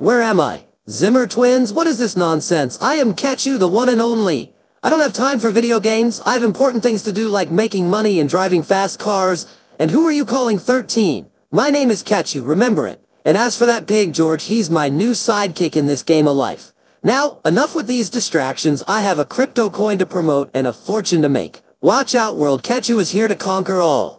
Where am I? Zimmer twins? What is this nonsense? I am Catchu, the one and only. I don't have time for video games. I have important things to do like making money and driving fast cars. And who are you calling 13? My name is Catchu. remember it. And as for that pig, George, he's my new sidekick in this game of life. Now, enough with these distractions. I have a crypto coin to promote and a fortune to make. Watch out, world. Catchu is here to conquer all.